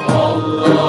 Allah.